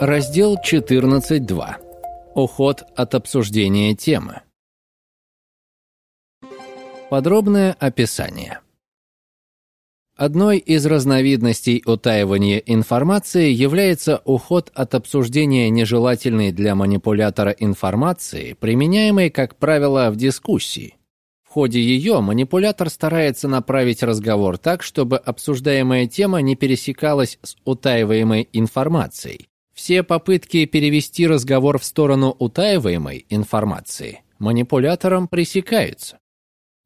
Раздел 14.2. Уход от обсуждения темы. Подробное описание. Одной из разновидностей утаивания информации является уход от обсуждения нежелательной для манипулятора информации, применяемой, как правило, в дискуссии. В ходе ее манипулятор старается направить разговор так, чтобы обсуждаемая тема не пересекалась с утаиваемой информацией, все попытки перевести разговор в сторону утаиваемой информации манипулятором пресекаются.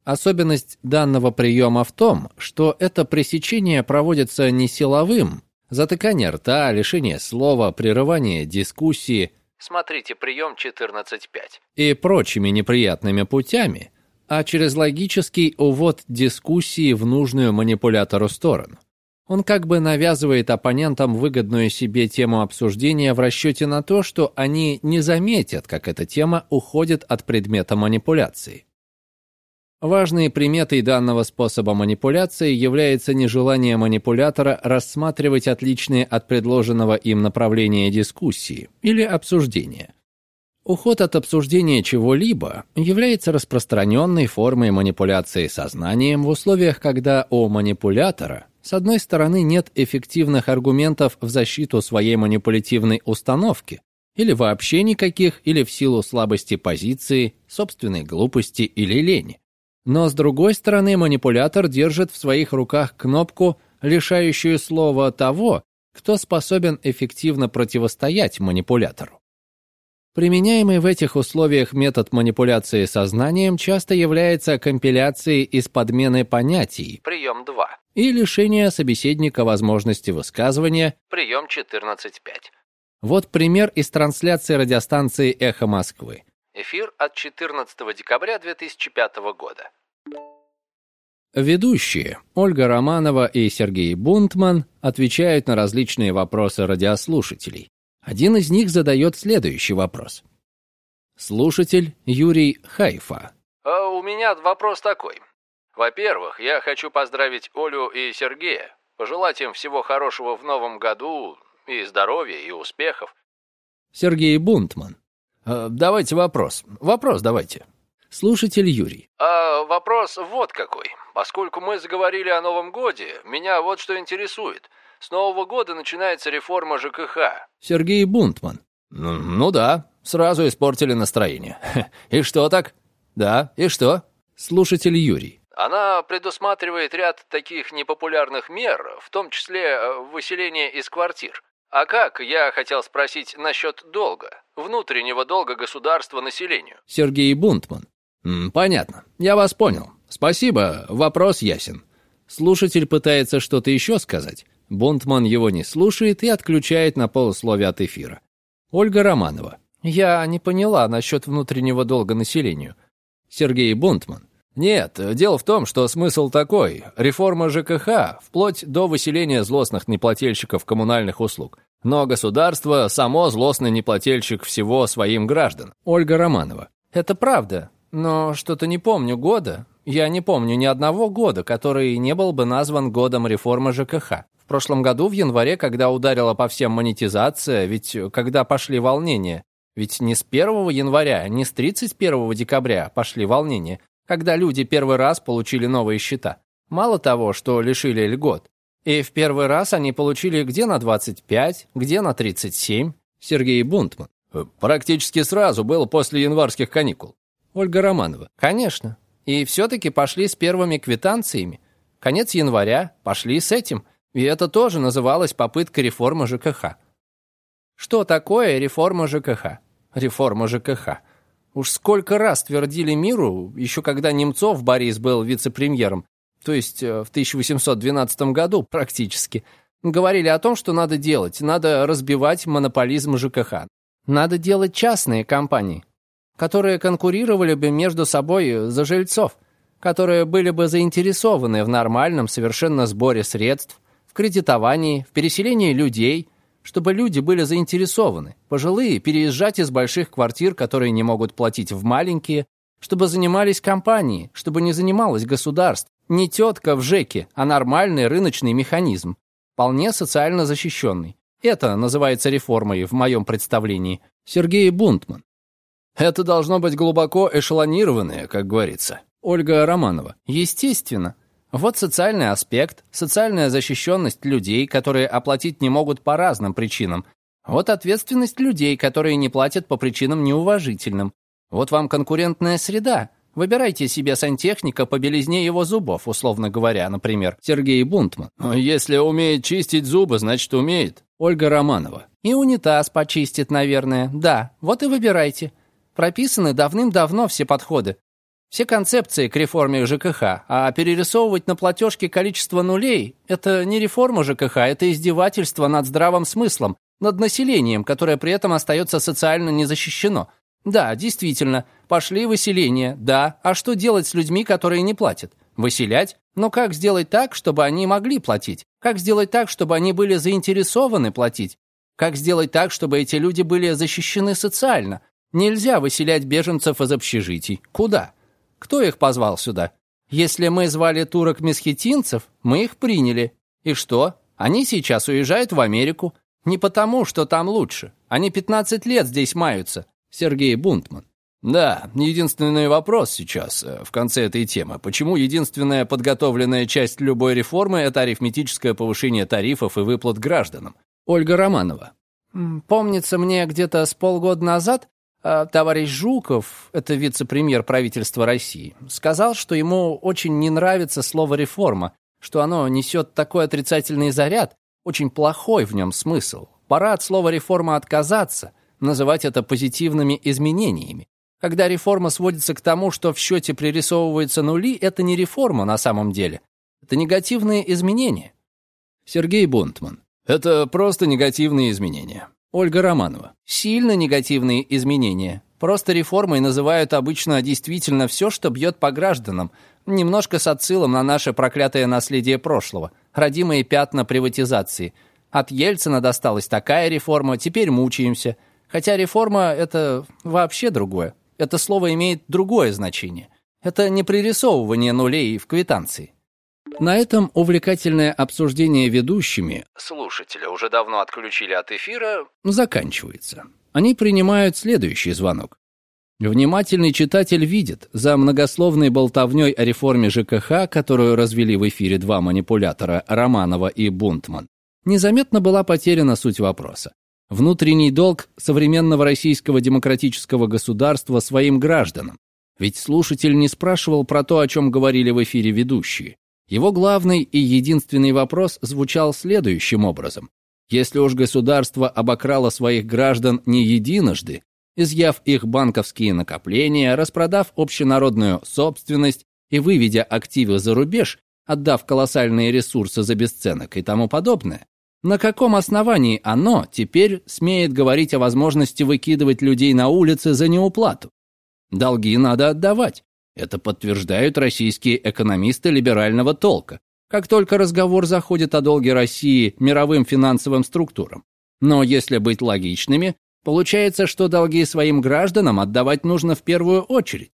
Особенность данного приема в том, что это пресечение проводится не силовым, затыкание рта, лишение слова, прерывание дискуссии, смотрите прием 14.5, и прочими неприятными путями, а через логический увод дискуссии в нужную манипулятору сторону. Он как бы навязывает оппонентам выгодную себе тему обсуждения в расчете на то, что они не заметят, как эта тема уходит от предмета манипуляции. Важной приметой данного способа манипуляции является нежелание манипулятора рассматривать отличные от предложенного им направления дискуссии или обсуждения. Уход от обсуждения чего-либо является распространенной формой манипуляции сознанием в условиях, когда у манипулятора с одной стороны, нет эффективных аргументов в защиту своей манипулятивной установки, или вообще никаких, или в силу слабости позиции, собственной глупости или лени. Но с другой стороны, манипулятор держит в своих руках кнопку, лишающую слова того, кто способен эффективно противостоять манипулятору. Применяемый в этих условиях метод манипуляции сознанием часто является компиляцией из подмены понятий, прием 2, и лишения собеседника возможности высказывания, прием 14.5. Вот пример из трансляции радиостанции «Эхо Москвы». Эфир от 14 декабря 2005 года. Ведущие Ольга Романова и Сергей Бунтман отвечают на различные вопросы радиослушателей. Один из них задает следующий вопрос. Слушатель Юрий Хайфа. А у меня вопрос такой. Во-первых, я хочу поздравить Олю и Сергея, пожелать им всего хорошего в новом году, и здоровья, и успехов. Сергей Бунтман. А, давайте вопрос. Вопрос давайте. Слушатель Юрий. А вопрос вот какой. Поскольку мы заговорили о Новом Годе, меня вот что интересует – с Нового года начинается реформа ЖКХ. Сергей Бунтман. Ну, ну да, сразу испортили настроение. И что так? Да, и что? Слушатель Юрий. Она предусматривает ряд таких непопулярных мер, в том числе э, выселение из квартир. А как, я хотел спросить насчет долга, внутреннего долга государства населению? Сергей Бунтман. Понятно, я вас понял. Спасибо, вопрос ясен. Слушатель пытается что-то еще сказать. Бунтман его не слушает и отключает на полусловие от эфира. Ольга Романова. Я не поняла насчет внутреннего долга населению. Сергей Бунтман. Нет, дело в том, что смысл такой. Реформа ЖКХ, вплоть до выселения злостных неплательщиков коммунальных услуг. Но государство само злостный неплательщик всего своим граждан. Ольга Романова. Это правда, но что-то не помню года. Я не помню ни одного года, который не был бы назван годом реформы ЖКХ. В прошлом году, в январе, когда ударила по всем монетизация, ведь когда пошли волнения, ведь не с 1 января, не с 31 декабря пошли волнения, когда люди первый раз получили новые счета. Мало того, что лишили льгот. И в первый раз они получили где на 25, где на 37. Сергей Бунтман. Практически сразу был после январских каникул. Ольга Романова. Конечно. И все-таки пошли с первыми квитанциями. Конец января, пошли с этим – и это тоже называлось попыткой реформы ЖКХ. Что такое реформа ЖКХ? Реформа ЖКХ. Уж сколько раз твердили миру, еще когда Немцов Борис был вице-премьером, то есть э, в 1812 году практически, говорили о том, что надо делать, надо разбивать монополизм ЖКХ. Надо делать частные компании, которые конкурировали бы между собой за жильцов, которые были бы заинтересованы в нормальном совершенно сборе средств, в кредитовании, в переселении людей, чтобы люди были заинтересованы, пожилые, переезжать из больших квартир, которые не могут платить в маленькие, чтобы занимались компании, чтобы не занималось государство, не тетка в ЖЭКе, а нормальный рыночный механизм, вполне социально защищенный. Это называется реформой в моем представлении. Сергей Бунтман. Это должно быть глубоко эшелонированное, как говорится. Ольга Романова. Естественно. Вот социальный аспект, социальная защищенность людей, которые оплатить не могут по разным причинам. Вот ответственность людей, которые не платят по причинам неуважительным. Вот вам конкурентная среда. Выбирайте себе сантехника по белизне его зубов, условно говоря, например, Сергей Бунтман. Если умеет чистить зубы, значит умеет. Ольга Романова. И унитаз почистит, наверное. Да, вот и выбирайте. Прописаны давным-давно все подходы. Все концепции к реформе ЖКХ, а перерисовывать на платежке количество нулей – это не реформа ЖКХ, это издевательство над здравым смыслом, над населением, которое при этом остается социально незащищено. Да, действительно, пошли выселения, да, а что делать с людьми, которые не платят? Выселять? Но как сделать так, чтобы они могли платить? Как сделать так, чтобы они были заинтересованы платить? Как сделать так, чтобы эти люди были защищены социально? Нельзя выселять беженцев из общежитий. Куда? Кто их позвал сюда? Если мы звали турок-месхетинцев, мы их приняли. И что? Они сейчас уезжают в Америку. Не потому, что там лучше. Они 15 лет здесь маются. Сергей Бунтман. Да, единственный вопрос сейчас, э, в конце этой темы. Почему единственная подготовленная часть любой реформы – это арифметическое повышение тарифов и выплат гражданам? Ольга Романова. Помнится мне где-то с полгода назад товарищ Жуков, это вице-премьер правительства России, сказал, что ему очень не нравится слово «реформа», что оно несет такой отрицательный заряд, очень плохой в нем смысл. Пора от слова «реформа» отказаться, называть это позитивными изменениями. Когда реформа сводится к тому, что в счете пририсовываются нули, это не реформа на самом деле. Это негативные изменения. Сергей Бунтман. Это просто негативные изменения. Ольга Романова. Сильно негативные изменения. Просто реформой называют обычно действительно все, что бьет по гражданам, немножко с отсылом на наше проклятое наследие прошлого, родимые пятна приватизации. От Ельцина досталась такая реформа, теперь мучаемся. Хотя реформа – это вообще другое. Это слово имеет другое значение. Это не пририсовывание нулей в квитанции. На этом увлекательное обсуждение ведущими слушателя уже давно отключили от эфира заканчивается. Они принимают следующий звонок. Внимательный читатель видит, за многословной болтовней о реформе ЖКХ, которую развели в эфире два манипулятора Романова и Бунтман, незаметно была потеряна суть вопроса. Внутренний долг современного российского демократического государства своим гражданам. Ведь слушатель не спрашивал про то, о чем говорили в эфире ведущие. Его главный и единственный вопрос звучал следующим образом. Если уж государство обокрало своих граждан не единожды, изъяв их банковские накопления, распродав общенародную собственность и выведя активы за рубеж, отдав колоссальные ресурсы за бесценок и тому подобное, на каком основании оно теперь смеет говорить о возможности выкидывать людей на улицы за неуплату? Долги надо отдавать. Это подтверждают российские экономисты либерального толка, как только разговор заходит о долге России мировым финансовым структурам. Но если быть логичными, получается, что долги своим гражданам отдавать нужно в первую очередь.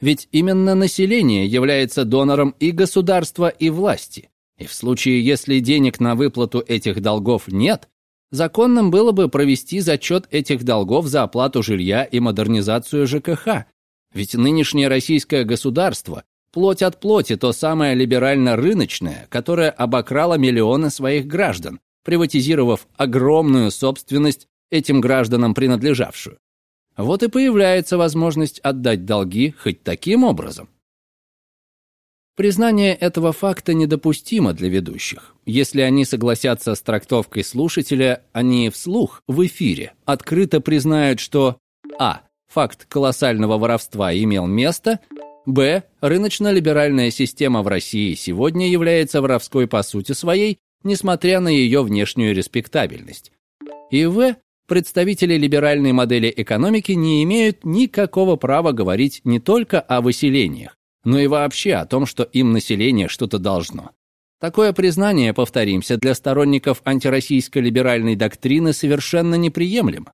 Ведь именно население является донором и государства, и власти. И в случае, если денег на выплату этих долгов нет, законным было бы провести зачет этих долгов за оплату жилья и модернизацию ЖКХ, ведь нынешнее российское государство плоть от плоти то самое либерально-рыночное, которое обокрало миллионы своих граждан, приватизировав огромную собственность этим гражданам принадлежавшую. Вот и появляется возможность отдать долги хоть таким образом. Признание этого факта недопустимо для ведущих. Если они согласятся с трактовкой слушателя, они вслух, в эфире, открыто признают, что а факт колоссального воровства имел место, б. рыночно-либеральная система в России сегодня является воровской по сути своей, несмотря на ее внешнюю респектабельность. И в. представители либеральной модели экономики не имеют никакого права говорить не только о выселениях, но и вообще о том, что им население что-то должно. Такое признание, повторимся, для сторонников антироссийской либеральной доктрины совершенно неприемлемо.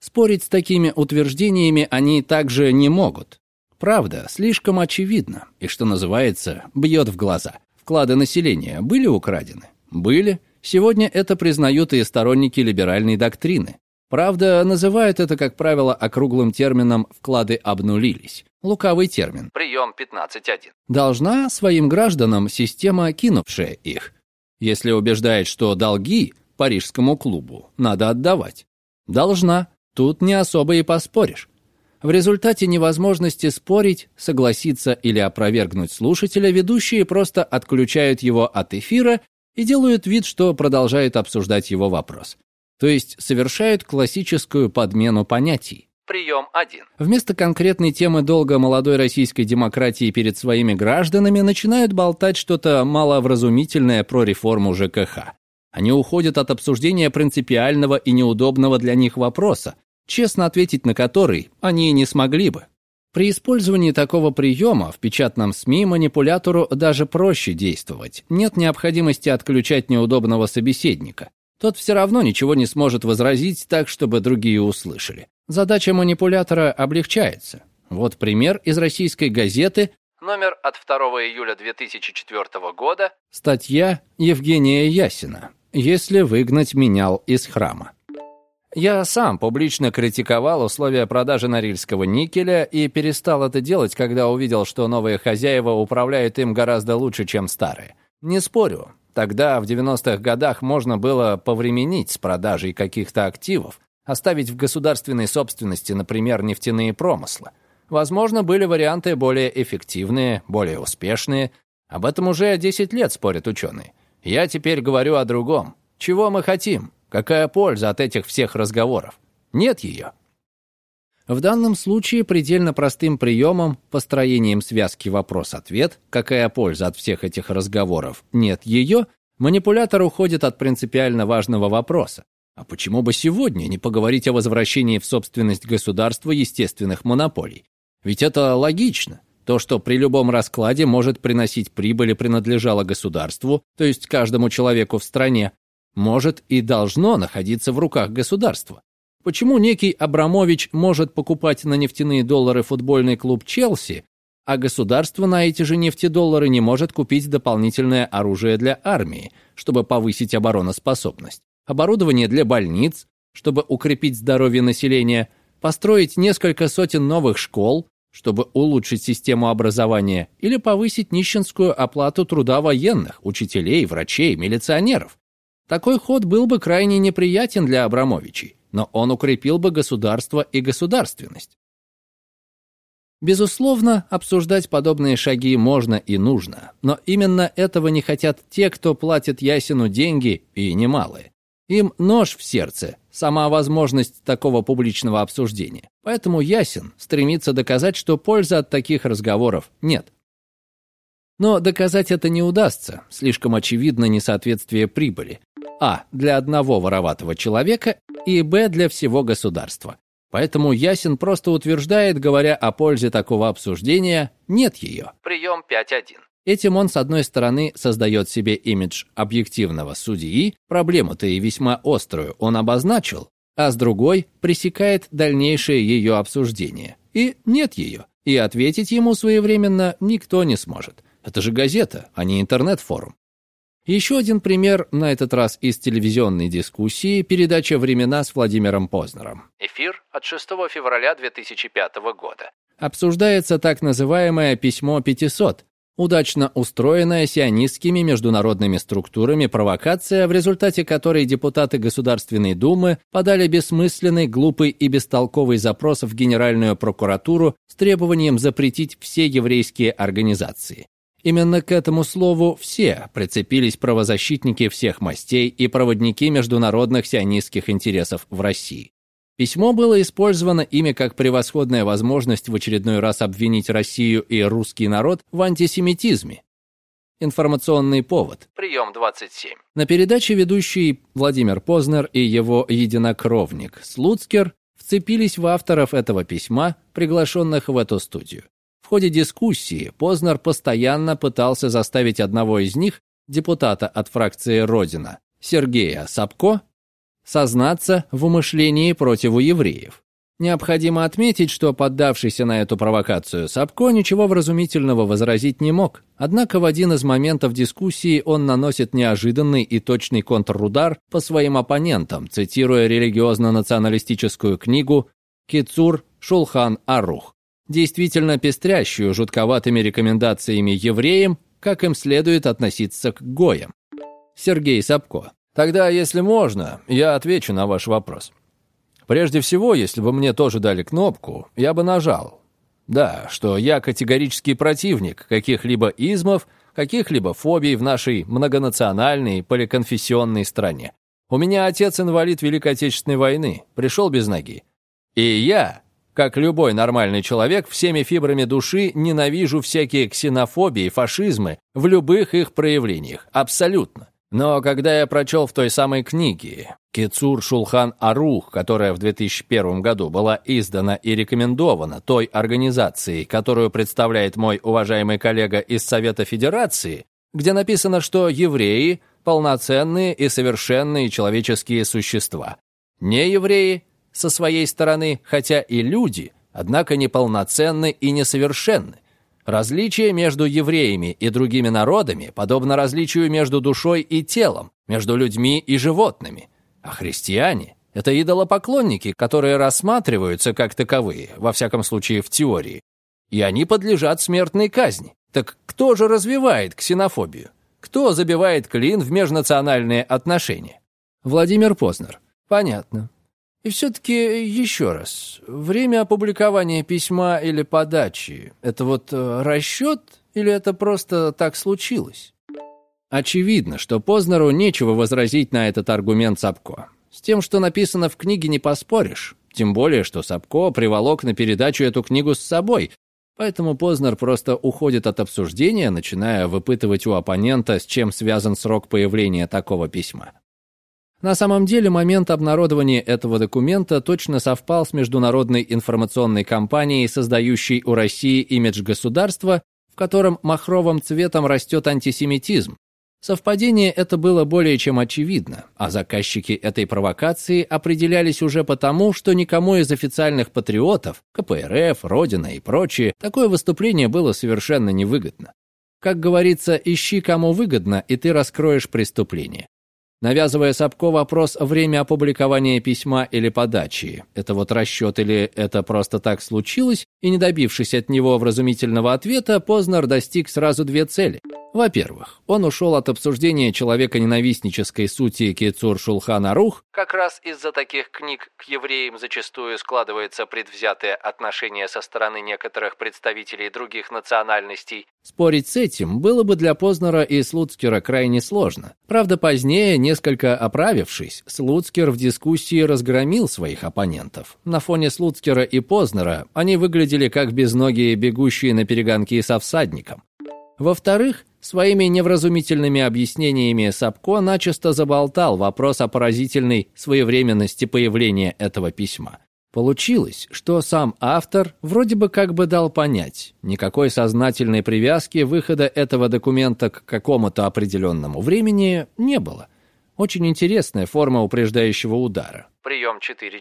Спорить с такими утверждениями они также не могут. Правда, слишком очевидно, и, что называется, бьет в глаза. Вклады населения были украдены? Были. Сегодня это признают и сторонники либеральной доктрины. Правда, называют это, как правило, округлым термином «вклады обнулились». Лукавый термин. Прием 15.1. Должна своим гражданам система, кинувшая их. Если убеждает, что долги парижскому клубу надо отдавать. Должна. Тут не особо и поспоришь. В результате невозможности спорить, согласиться или опровергнуть слушателя, ведущие просто отключают его от эфира и делают вид, что продолжают обсуждать его вопрос. То есть совершают классическую подмену понятий. Прием 1. Вместо конкретной темы долга молодой российской демократии перед своими гражданами начинают болтать что-то маловразумительное про реформу ЖКХ. Они уходят от обсуждения принципиального и неудобного для них вопроса, честно ответить на который они не смогли бы. При использовании такого приема в печатном СМИ манипулятору даже проще действовать. Нет необходимости отключать неудобного собеседника. Тот все равно ничего не сможет возразить так, чтобы другие услышали. Задача манипулятора облегчается. Вот пример из российской газеты Номер от 2 июля 2004 года. Статья Евгения Ясина. «Если выгнать менял из храма». Я сам публично критиковал условия продажи норильского никеля и перестал это делать, когда увидел, что новые хозяева управляют им гораздо лучше, чем старые. Не спорю, тогда, в 90-х годах, можно было повременить с продажей каких-то активов, оставить в государственной собственности, например, нефтяные промыслы. Возможно, были варианты более эффективные, более успешные. Об этом уже 10 лет спорят ученые. Я теперь говорю о другом. Чего мы хотим? Какая польза от этих всех разговоров? Нет ее. В данном случае предельно простым приемом, построением связки вопрос-ответ, какая польза от всех этих разговоров, нет ее, манипулятор уходит от принципиально важного вопроса. А почему бы сегодня не поговорить о возвращении в собственность государства естественных монополий? Ведь это логично. То, что при любом раскладе может приносить прибыль и принадлежало государству, то есть каждому человеку в стране, может и должно находиться в руках государства. Почему некий Абрамович может покупать на нефтяные доллары футбольный клуб Челси, а государство на эти же нефтедоллары не может купить дополнительное оружие для армии, чтобы повысить обороноспособность, оборудование для больниц, чтобы укрепить здоровье населения, построить несколько сотен новых школ, чтобы улучшить систему образования или повысить нищенскую оплату труда военных, учителей, врачей, милиционеров. Такой ход был бы крайне неприятен для Абрамовичей, но он укрепил бы государство и государственность. Безусловно, обсуждать подобные шаги можно и нужно, но именно этого не хотят те, кто платит Ясину деньги, и немалые. Им нож в сердце, сама возможность такого публичного обсуждения. Поэтому Ясин стремится доказать, что пользы от таких разговоров нет. Но доказать это не удастся, слишком очевидно несоответствие прибыли. А. Для одного вороватого человека и Б. Для всего государства. Поэтому Ясин просто утверждает, говоря о пользе такого обсуждения, нет ее. Прием 5.1. Этим он, с одной стороны, создает себе имидж объективного судьи, проблему-то и весьма острую он обозначил, а с другой пресекает дальнейшее ее обсуждение. И нет ее, и ответить ему своевременно никто не сможет. Это же газета, а не интернет-форум. Еще один пример, на этот раз из телевизионной дискуссии, передача «Времена» с Владимиром Познером. Эфир от 6 февраля 2005 года. Обсуждается так называемое «Письмо 500», удачно устроенная сионистскими международными структурами провокация, в результате которой депутаты Государственной Думы подали бессмысленный, глупый и бестолковый запрос в Генеральную прокуратуру с требованием запретить все еврейские организации. Именно к этому слову «все» прицепились правозащитники всех мастей и проводники международных сионистских интересов в России. Письмо было использовано ими как превосходная возможность в очередной раз обвинить Россию и русский народ в антисемитизме. Информационный повод. Прием 27. На передаче ведущий Владимир Познер и его единокровник Слуцкер вцепились в авторов этого письма, приглашенных в эту студию ходе дискуссии Познер постоянно пытался заставить одного из них, депутата от фракции «Родина», Сергея Сапко, сознаться в умышлении против евреев. Необходимо отметить, что поддавшийся на эту провокацию Сапко ничего вразумительного возразить не мог. Однако в один из моментов дискуссии он наносит неожиданный и точный контрудар по своим оппонентам, цитируя религиозно-националистическую книгу «Кицур Шулхан Арух», действительно пестрящую жутковатыми рекомендациями евреям, как им следует относиться к гоям. Сергей Сапко. Тогда, если можно, я отвечу на ваш вопрос. Прежде всего, если бы мне тоже дали кнопку, я бы нажал. Да, что я категорический противник каких-либо измов, каких-либо фобий в нашей многонациональной поликонфессионной стране. У меня отец инвалид Великой Отечественной войны, пришел без ноги. И я, как любой нормальный человек, всеми фибрами души ненавижу всякие ксенофобии, фашизмы в любых их проявлениях. Абсолютно. Но когда я прочел в той самой книге «Кицур Шулхан Арух», которая в 2001 году была издана и рекомендована той организацией, которую представляет мой уважаемый коллега из Совета Федерации, где написано, что евреи – полноценные и совершенные человеческие существа. Не евреи, со своей стороны, хотя и люди, однако неполноценны и несовершенны – Различие между евреями и другими народами подобно различию между душой и телом, между людьми и животными. А христиане – это идолопоклонники, которые рассматриваются как таковые, во всяком случае в теории. И они подлежат смертной казни. Так кто же развивает ксенофобию? Кто забивает клин в межнациональные отношения? Владимир Познер. Понятно. И все-таки еще раз, время опубликования письма или подачи – это вот э, расчет или это просто так случилось? Очевидно, что Познеру нечего возразить на этот аргумент Сапко. С тем, что написано в книге, не поспоришь. Тем более, что Сапко приволок на передачу эту книгу с собой, поэтому Познер просто уходит от обсуждения, начиная выпытывать у оппонента, с чем связан срок появления такого письма. На самом деле момент обнародования этого документа точно совпал с международной информационной кампанией, создающей у России имидж государства, в котором махровым цветом растет антисемитизм. Совпадение это было более чем очевидно, а заказчики этой провокации определялись уже потому, что никому из официальных патриотов, КПРФ, Родина и прочие, такое выступление было совершенно невыгодно. Как говорится, ищи кому выгодно, и ты раскроешь преступление навязывая Сапко вопрос время опубликования письма или подачи. Это вот расчет или это просто так случилось, и не добившись от него вразумительного ответа, Познер достиг сразу две цели. Во-первых, он ушел от обсуждения человека-ненавистнической сути Кицур Шулхана Рух. Как раз из-за таких книг к евреям зачастую складывается предвзятое отношение со стороны некоторых представителей других национальностей. Спорить с этим было бы для Познера и Слуцкера крайне сложно. Правда, позднее, несколько оправившись, Слуцкер в дискуссии разгромил своих оппонентов. На фоне Слуцкера и Познера они выглядели как безногие бегущие на перегонки со всадником. Во-вторых, своими невразумительными объяснениями Сапко начисто заболтал вопрос о поразительной своевременности появления этого письма. Получилось, что сам автор вроде бы как бы дал понять, никакой сознательной привязки выхода этого документа к какому-то определенному времени не было. Очень интересная форма упреждающего удара. Прием 4-4.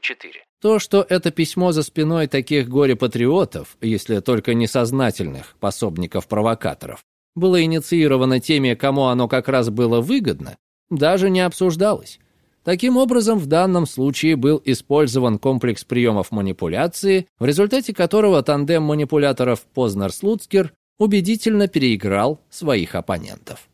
То, что это письмо за спиной таких горе-патриотов, если только несознательных пособников-провокаторов, было инициировано теми, кому оно как раз было выгодно, даже не обсуждалось. Таким образом, в данном случае был использован комплекс приемов манипуляции, в результате которого тандем манипуляторов Познер-Слуцкер убедительно переиграл своих оппонентов.